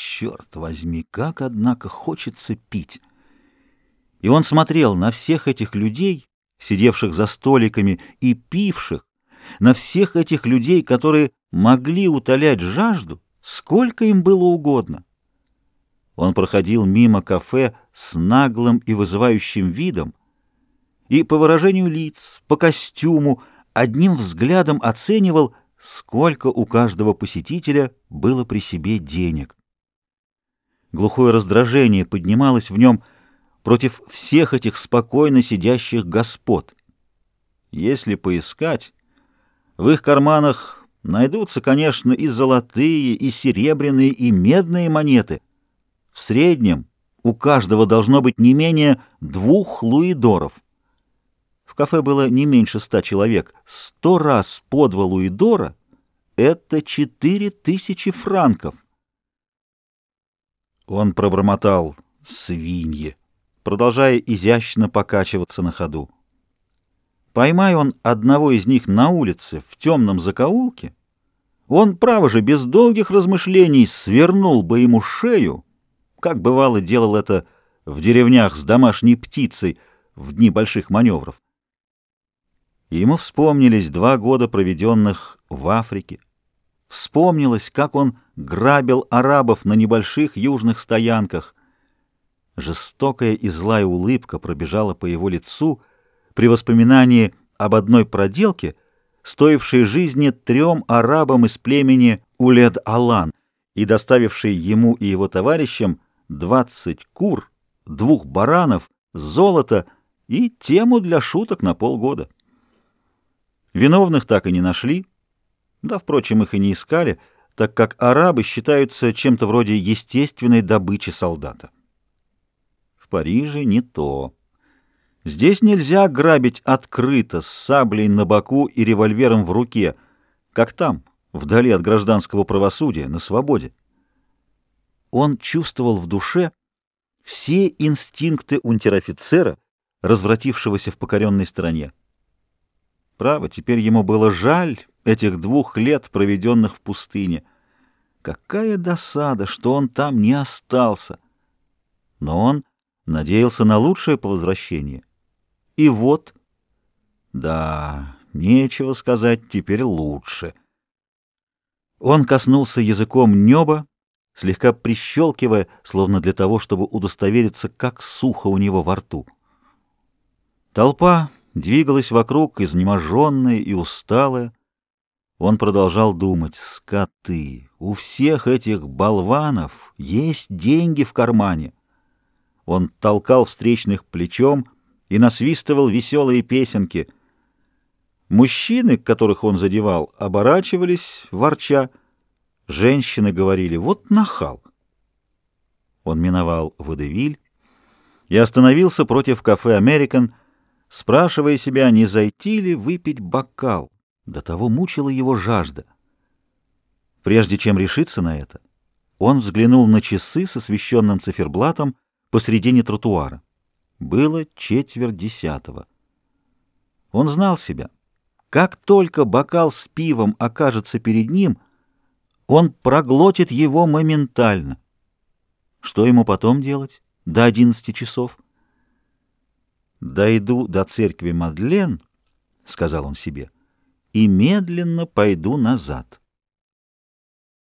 Черт возьми, как, однако, хочется пить! И он смотрел на всех этих людей, сидевших за столиками и пивших, на всех этих людей, которые могли утолять жажду, сколько им было угодно. Он проходил мимо кафе с наглым и вызывающим видом, и по выражению лиц, по костюму, одним взглядом оценивал, сколько у каждого посетителя было при себе денег. Глухое раздражение поднималось в нем против всех этих спокойно сидящих господ. Если поискать, в их карманах найдутся, конечно, и золотые, и серебряные, и медные монеты. В среднем у каждого должно быть не менее двух луидоров. В кафе было не меньше ста человек. Сто раз по два луидора — это четыре тысячи франков. Он пробормотал «свиньи», продолжая изящно покачиваться на ходу. Поймай он одного из них на улице в темном закоулке, он, право же, без долгих размышлений свернул бы ему шею, как бывало делал это в деревнях с домашней птицей в дни больших маневров. ему вспомнились два года, проведенных в Африке. Вспомнилось, как он грабил арабов на небольших южных стоянках. Жестокая и злая улыбка пробежала по его лицу при воспоминании об одной проделке, стоившей жизни трем арабам из племени Улед-Алан и доставившей ему и его товарищам двадцать кур, двух баранов, золото и тему для шуток на полгода. Виновных так и не нашли, да, впрочем, их и не искали, так как арабы считаются чем-то вроде естественной добычи солдата. В Париже не то. Здесь нельзя грабить открыто, с саблей на боку и револьвером в руке, как там, вдали от гражданского правосудия, на свободе. Он чувствовал в душе все инстинкты унтер-офицера, развратившегося в покоренной стране. Право, теперь ему было жаль этих двух лет, проведенных в пустыне. Какая досада, что он там не остался! Но он надеялся на лучшее по возвращении. И вот... Да, нечего сказать, теперь лучше. Он коснулся языком неба, слегка прищелкивая, словно для того, чтобы удостовериться, как сухо у него во рту. Толпа двигалась вокруг, изнеможенная и усталая. Он продолжал думать, скоты, у всех этих болванов есть деньги в кармане. Он толкал встречных плечом и насвистывал веселые песенки. Мужчины, которых он задевал, оборачивались, ворча, Женщины говорили «вот нахал». Он миновал Водевиль и остановился против кафе «Американ», спрашивая себя, не зайти ли выпить бокал. До того мучила его жажда. Прежде чем решиться на это, он взглянул на часы с освещенным циферблатом посредине тротуара. Было четверть десятого. Он знал себя. Как только бокал с пивом окажется перед ним — он проглотит его моментально. Что ему потом делать? До одиннадцати часов? «Дойду до церкви Мадлен», — сказал он себе, — «и медленно пойду назад».